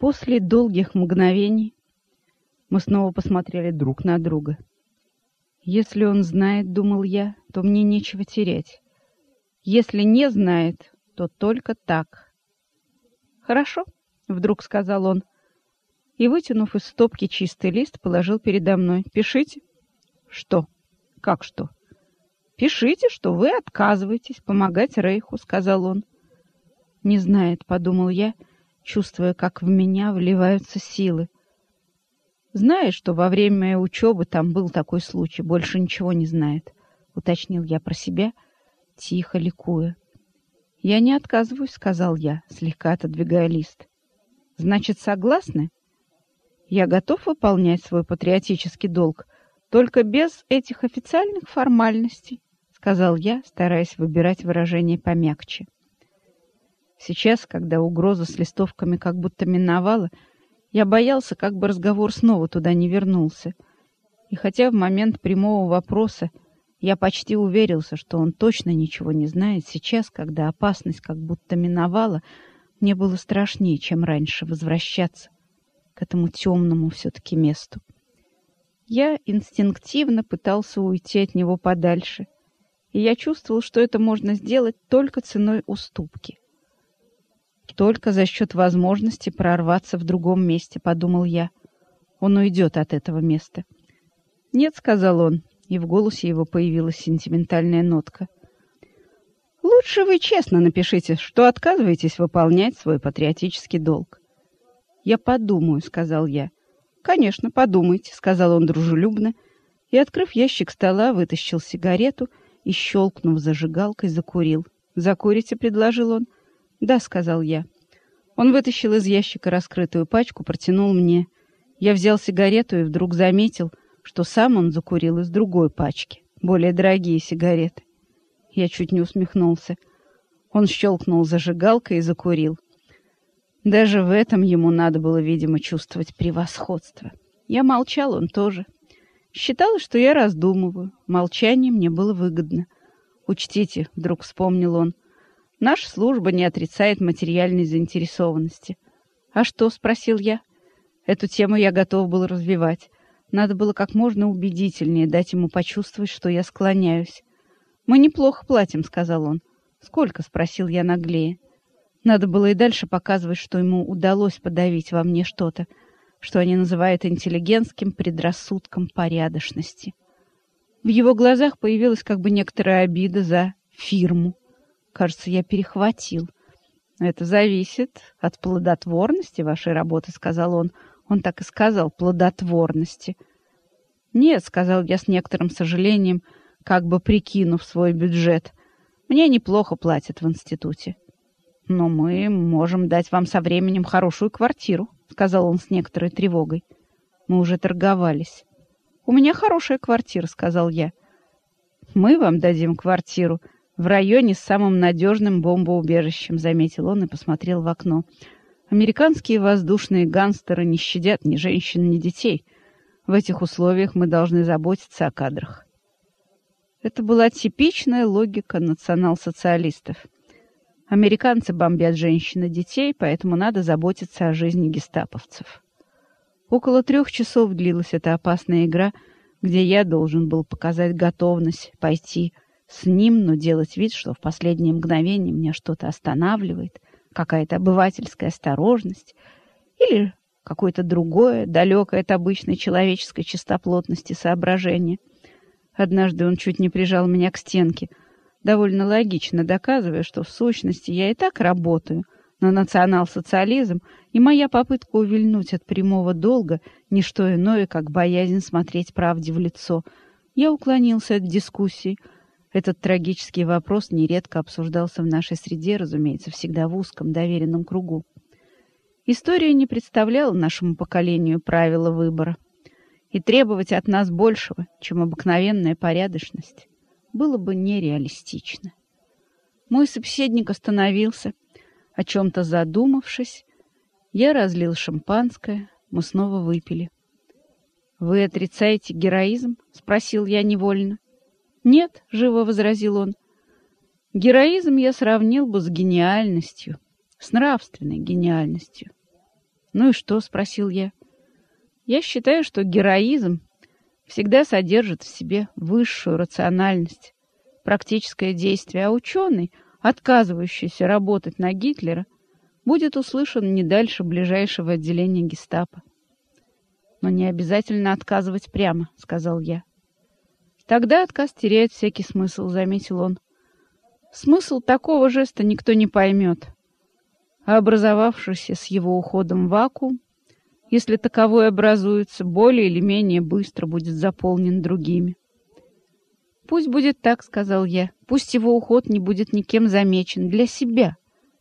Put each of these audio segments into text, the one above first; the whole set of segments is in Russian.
После долгих мгновений мы снова посмотрели друг на друга. Если он знает, думал я, то мне нечего терять. Если не знает, то только так. Хорошо, вдруг сказал он, и, вытянув из стопки чистый лист, положил передо мной. Пишите. Что? Как что? Пишите, что вы отказываетесь помогать Рейху, сказал он. Не знает, подумал я, чувствуя, как в меня вливаются силы. Знаешь, что во время учебы там был такой случай, больше ничего не знает, уточнил я про себя, тихо ликуя. Я не отказываюсь, сказал я, слегка отодвигая лист. Значит, согласны? Я готов выполнять свой патриотический долг, только без этих официальных формальностей, сказал я, стараясь выбирать выражение помягче. Сейчас, когда угроза с листовками как будто миновала, я боялся, как бы разговор снова туда не вернулся. И хотя в момент прямого вопроса я почти уверился, что он точно ничего не знает, сейчас, когда опасность как будто миновала, мне было страшнее, чем раньше, возвращаться к этому темному все-таки месту. Я инстинктивно пытался уйти от него подальше, и я чувствовал, что это можно сделать только ценой уступки. Только за счет возможности прорваться в другом месте, подумал я. Он уйдет от этого места. Нет, сказал он, и в голосе его появилась сентиментальная нотка. Лучше вы честно напишите, что отказываетесь выполнять свой патриотический долг. Я подумаю, сказал я. Конечно, подумайте, сказал он дружелюбно, и, открыв ящик стола, вытащил сигарету и, щелкнув зажигалкой, закурил. «Закурите?» — предложил он. «Да», — сказал я. Он вытащил из ящика раскрытую пачку, протянул мне. Я взял сигарету и вдруг заметил, что сам он закурил из другой пачки, более дорогие сигареты. Я чуть не усмехнулся. Он щелкнул зажигалкой и закурил. Даже в этом ему надо было, видимо, чувствовать превосходство. Я молчал, он тоже. Считал, что я раздумываю. Молчание мне было выгодно. «Учтите», — вдруг вспомнил он, Наша служба не отрицает материальной заинтересованности. «А что?» — спросил я. Эту тему я готов был развивать. Надо было как можно убедительнее дать ему почувствовать, что я склоняюсь. «Мы неплохо платим», — сказал он. «Сколько?» — спросил я наглее. Надо было и дальше показывать, что ему удалось подавить во мне что-то, что они называют интеллигентским предрассудком порядочности. В его глазах появилась как бы некоторая обида за фирму. Кажется, я перехватил. Это зависит от плодотворности вашей работы, сказал он. Он так и сказал, плодотворности. Нет, сказал я с некоторым сожалением, как бы прикинув свой бюджет. Мне неплохо платят в институте. Но мы можем дать вам со временем хорошую квартиру, сказал он с некоторой тревогой. Мы уже торговались. У меня хорошая квартира, сказал я. Мы вам дадим квартиру, в районе с самым надежным бомбоубежищем, заметил он и посмотрел в окно. Американские воздушные гангстеры не щадят ни женщин, ни детей. В этих условиях мы должны заботиться о кадрах. Это была типичная логика национал-социалистов. Американцы бомбят женщин и детей, поэтому надо заботиться о жизни гестаповцев. Около трех часов длилась эта опасная игра, где я должен был показать готовность пойти с ним, но делать вид, что в последнее мгновение меня что-то останавливает, какая-то обывательская осторожность или какое-то другое, далекое от обычной человеческой чистоплотности соображение. Однажды он чуть не прижал меня к стенке, довольно логично доказывая, что в сущности я и так работаю на национал-социализм, и моя попытка увильнуть от прямого долга — не что иное, как боязнь смотреть правде в лицо. Я уклонился от дискуссии — этот трагический вопрос нередко обсуждался в нашей среде, разумеется, всегда в узком доверенном кругу. История не представляла нашему поколению правила выбора. И требовать от нас большего, чем обыкновенная порядочность, было бы нереалистично. Мой собеседник остановился, о чем-то задумавшись. Я разлил шампанское, мы снова выпили. «Вы отрицаете героизм?» — спросил я невольно. «Нет», — живо возразил он, — «героизм я сравнил бы с гениальностью, с нравственной гениальностью». «Ну и что?» — спросил я. «Я считаю, что героизм всегда содержит в себе высшую рациональность, практическое действие, а ученый, отказывающийся работать на Гитлера, будет услышан не дальше ближайшего отделения гестапо. «Но не обязательно отказывать прямо», — сказал я. «Тогда отказ теряет всякий смысл», — заметил он. «Смысл такого жеста никто не поймет, а образовавшийся с его уходом вакуум, если таковой образуется, более или менее быстро будет заполнен другими. «Пусть будет так», — сказал я. «Пусть его уход не будет никем замечен. Для себя,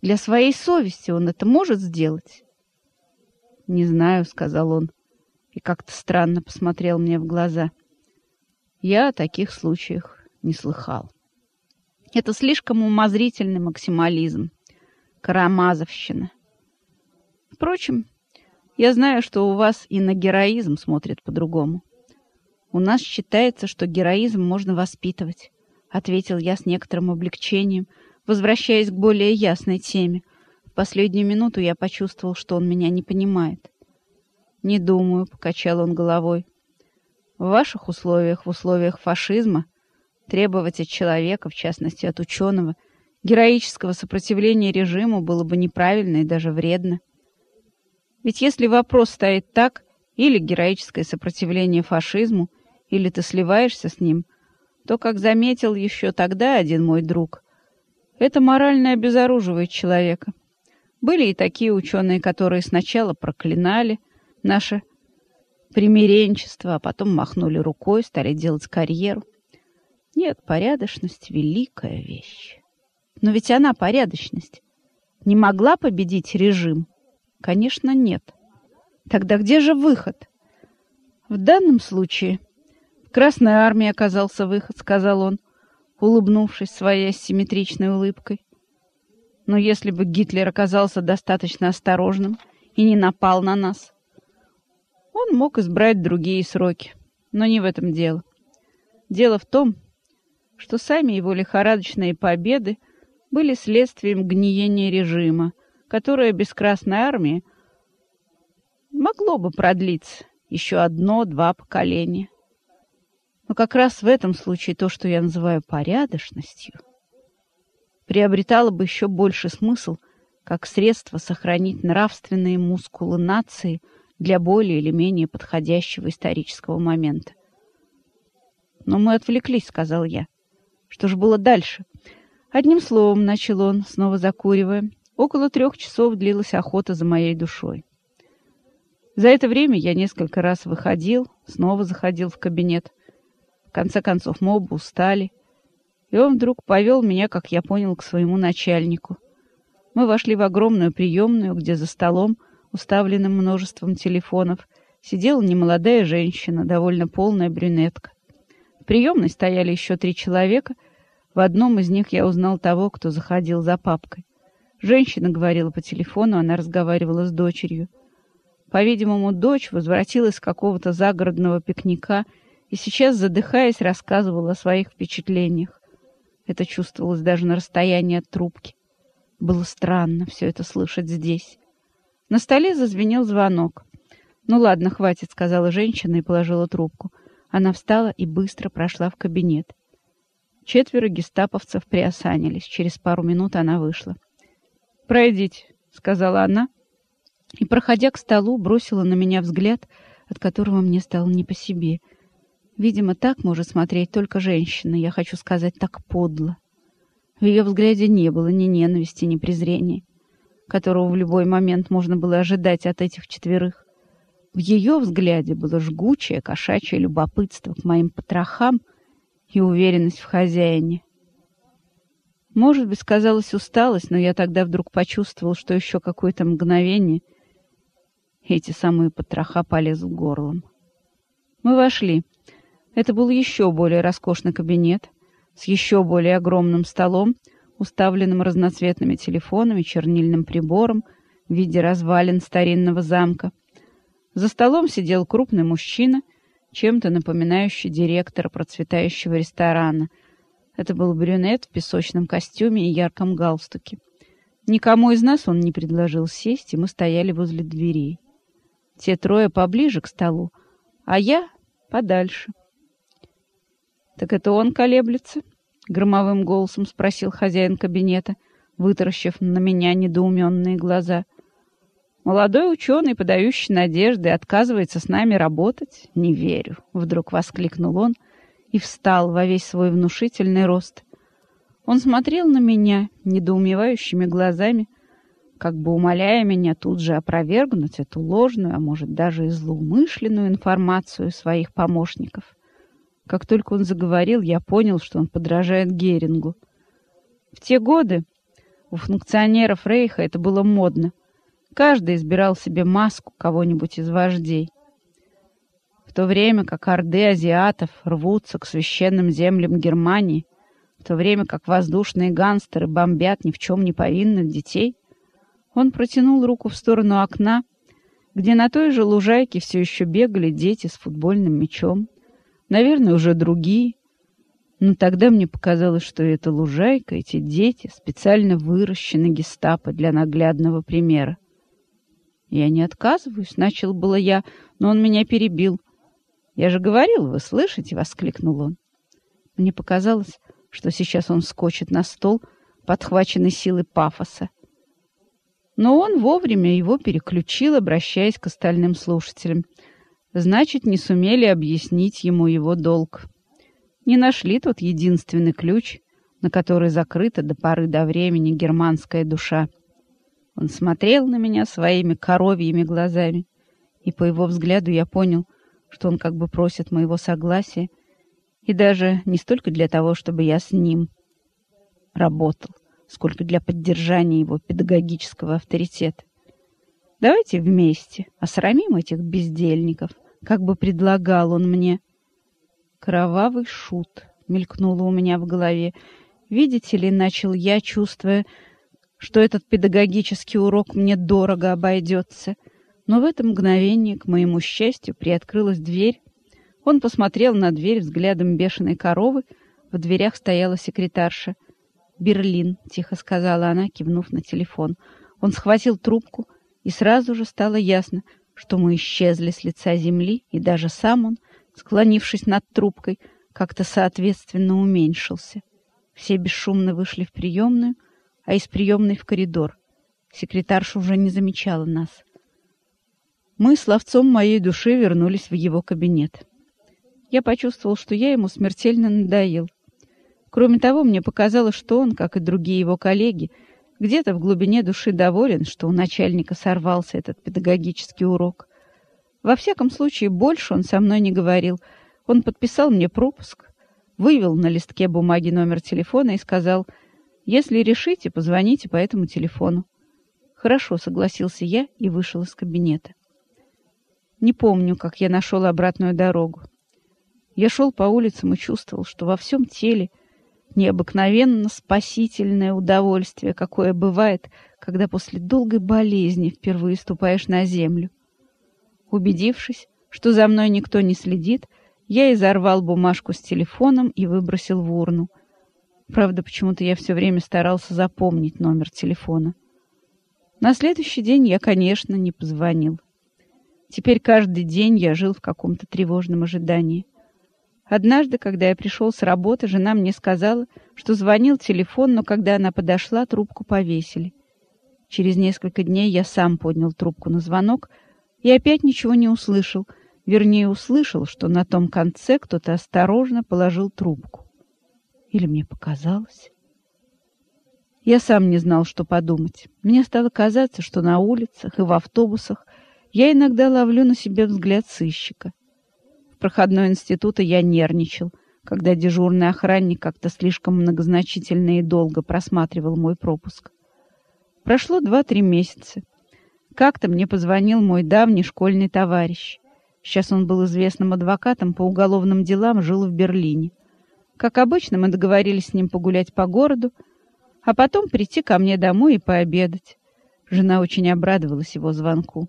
для своей совести он это может сделать?» «Не знаю», — сказал он, и как-то странно посмотрел мне в глаза. «Я о таких случаях не слыхал». Это слишком умозрительный максимализм, карамазовщина. Впрочем, я знаю, что у вас и на героизм смотрят по-другому. У нас считается, что героизм можно воспитывать, ответил я с некоторым облегчением, возвращаясь к более ясной теме. В последнюю минуту я почувствовал, что он меня не понимает. Не думаю, покачал он головой. В ваших условиях, в условиях фашизма, требовать от человека, в частности от ученого, героического сопротивления режиму было бы неправильно и даже вредно. Ведь если вопрос стоит так, или героическое сопротивление фашизму, или ты сливаешься с ним, то, как заметил еще тогда один мой друг, это морально обезоруживает человека. Были и такие ученые, которые сначала проклинали наше примиренчество, а потом махнули рукой, стали делать карьеру. Нет, порядочность — великая вещь. Но ведь она, порядочность, не могла победить режим — Конечно, нет. Тогда где же выход? В данном случае в Красной армии оказался выход, сказал он, улыбнувшись своей асимметричной улыбкой. Но если бы Гитлер оказался достаточно осторожным и не напал на нас, он мог избрать другие сроки. Но не в этом дело. Дело в том, что сами его лихорадочные победы были следствием гниения режима, которое без Красной Армии могло бы продлиться еще одно-два поколения. Но как раз в этом случае то, что я называю порядочностью, приобретало бы еще больше смысл как средство сохранить нравственные мускулы нации для более или менее подходящего исторического момента. «Но мы отвлеклись», — сказал я. «Что же было дальше?» Одним словом, начал он, снова закуривая, Около трех часов длилась охота за моей душой. За это время я несколько раз выходил, снова заходил в кабинет. В конце концов, мы оба устали. И он вдруг повел меня, как я понял, к своему начальнику. Мы вошли в огромную приемную, где за столом, уставленным множеством телефонов, сидела немолодая женщина, довольно полная брюнетка. В приемной стояли еще три человека. В одном из них я узнал того, кто заходил за папкой. Женщина говорила по телефону, она разговаривала с дочерью. По-видимому, дочь возвратилась с какого-то загородного пикника и сейчас, задыхаясь, рассказывала о своих впечатлениях. Это чувствовалось даже на расстоянии от трубки. Было странно все это слышать здесь. На столе зазвенел звонок. «Ну ладно, хватит», — сказала женщина и положила трубку. Она встала и быстро прошла в кабинет. Четверо гестаповцев приосанились. Через пару минут она вышла. «Пройдите», — сказала она, и, проходя к столу, бросила на меня взгляд, от которого мне стало не по себе. Видимо, так может смотреть только женщина, я хочу сказать, так подло. В ее взгляде не было ни ненависти, ни презрения, которого в любой момент можно было ожидать от этих четверых. В ее взгляде было жгучее кошачье любопытство к моим потрохам и уверенность в хозяине. Может быть, сказалась усталость, но я тогда вдруг почувствовал, что еще какое-то мгновение эти самые потроха полезут горлом. Мы вошли. Это был еще более роскошный кабинет с еще более огромным столом, уставленным разноцветными телефонами, чернильным прибором в виде развалин старинного замка. За столом сидел крупный мужчина, чем-то напоминающий директора процветающего ресторана — это был брюнет в песочном костюме и ярком галстуке. Никому из нас он не предложил сесть, и мы стояли возле дверей. Те трое поближе к столу, а я подальше. «Так это он колеблется?» — громовым голосом спросил хозяин кабинета, вытаращив на меня недоуменные глаза. «Молодой ученый, подающий надежды, отказывается с нами работать? Не верю!» — вдруг воскликнул он и встал во весь свой внушительный рост. Он смотрел на меня недоумевающими глазами, как бы умоляя меня тут же опровергнуть эту ложную, а может даже и злоумышленную информацию своих помощников. Как только он заговорил, я понял, что он подражает Герингу. В те годы у функционеров Рейха это было модно. Каждый избирал себе маску кого-нибудь из вождей. В то время как орды азиатов рвутся к священным землям Германии, в то время как воздушные гангстеры бомбят ни в чем не повинных детей, он протянул руку в сторону окна, где на той же лужайке все еще бегали дети с футбольным мячом. Наверное, уже другие. Но тогда мне показалось, что эта лужайка, эти дети, специально выращены гестапо для наглядного примера. «Я не отказываюсь», — начал было я, но он меня перебил. «Я же говорил, вы слышите?» — воскликнул он. Мне показалось, что сейчас он вскочит на стол, подхваченный силой пафоса. Но он вовремя его переключил, обращаясь к остальным слушателям. Значит, не сумели объяснить ему его долг. Не нашли тот единственный ключ, на который закрыта до поры до времени германская душа. Он смотрел на меня своими коровьими глазами, и по его взгляду я понял, что он как бы просит моего согласия, и даже не столько для того, чтобы я с ним работал, сколько для поддержания его педагогического авторитета. Давайте вместе осрамим этих бездельников, как бы предлагал он мне. Кровавый шут мелькнуло у меня в голове. Видите ли, начал я, чувствуя, что этот педагогический урок мне дорого обойдется. Но в это мгновение, к моему счастью, приоткрылась дверь. Он посмотрел на дверь взглядом бешеной коровы. В дверях стояла секретарша — «Берлин», — тихо сказала она, кивнув на телефон. Он схватил трубку, и сразу же стало ясно, что мы исчезли с лица земли, и даже сам он, склонившись над трубкой, как-то соответственно уменьшился. Все бесшумно вышли в приемную, а из приемной в коридор. Секретарша уже не замечала нас. Мы с ловцом моей души вернулись в его кабинет. Я почувствовал, что я ему смертельно надоел. Кроме того, мне показалось, что он, как и другие его коллеги, где-то в глубине души доволен, что у начальника сорвался этот педагогический урок. Во всяком случае, больше он со мной не говорил. Он подписал мне пропуск, вывел на листке бумаги номер телефона и сказал, «Если решите, позвоните по этому телефону». «Хорошо», — согласился я и вышел из кабинета. Не помню, как я нашел обратную дорогу. Я шел по улицам и чувствовал, что во всем теле — необыкновенно спасительное удовольствие, какое бывает, когда после долгой болезни впервые ступаешь на землю. Убедившись, что за мной никто не следит, я изорвал бумажку с телефоном и выбросил в урну. Правда, почему-то я все время старался запомнить номер телефона. На следующий день я, конечно, не позвонил. Теперь каждый день я жил в каком-то тревожном ожидании. Однажды, когда я пришел с работы, жена мне сказала, что звонил телефон, но когда она подошла, трубку повесили. Через несколько дней я сам поднял трубку на звонок и опять ничего не услышал. Вернее, услышал, что на том конце кто-то осторожно положил трубку. Или мне показалось? Я сам не знал, что подумать. Мне стало казаться, что на улицах и в автобусах я иногда ловлю на себе взгляд сыщика проходной института я нервничал, когда дежурный охранник как-то слишком многозначительно и долго просматривал мой пропуск. Прошло два-три месяца. Как-то мне позвонил мой давний школьный товарищ. Сейчас он был известным адвокатом по уголовным делам, жил в Берлине. Как обычно, мы договорились с ним погулять по городу, а потом прийти ко мне домой и пообедать. Жена очень обрадовалась его звонку.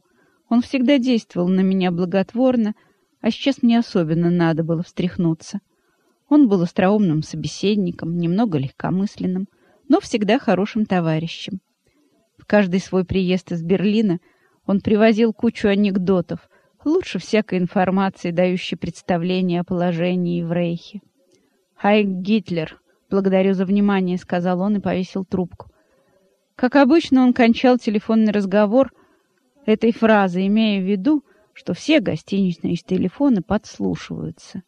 Он всегда действовал на меня благотворно, а сейчас мне особенно надо было встряхнуться. Он был остроумным собеседником, немного легкомысленным, но всегда хорошим товарищем. В каждый свой приезд из Берлина он привозил кучу анекдотов, лучше всякой информации, дающей представление о положении в Рейхе. «Хай, Гитлер! Благодарю за внимание», — сказал он и повесил трубку. Как обычно, он кончал телефонный разговор этой фразой, имея в виду, что все гостиничные телефоны подслушиваются.